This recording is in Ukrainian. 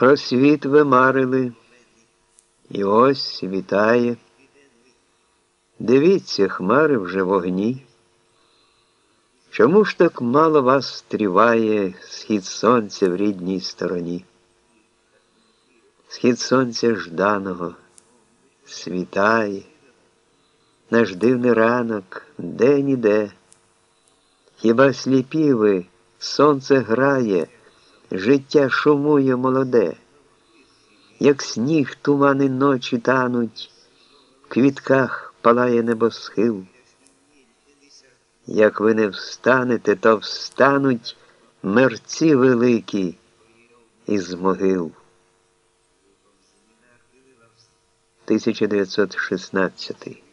Про світ ви марили, і ось вітає. Дивіться, хмари вже вогні. Чому ж так мало вас триває схід сонця в рідній стороні? Схід сонця жданого світає, наш дивний ранок де ніде. Хіба сліпі ви, сонце грає, життя шумує молоде, як сніг тумани ночі тануть, в квітках палає небосхил. Як ви не встанете, то встануть мерці великі із могил. 1916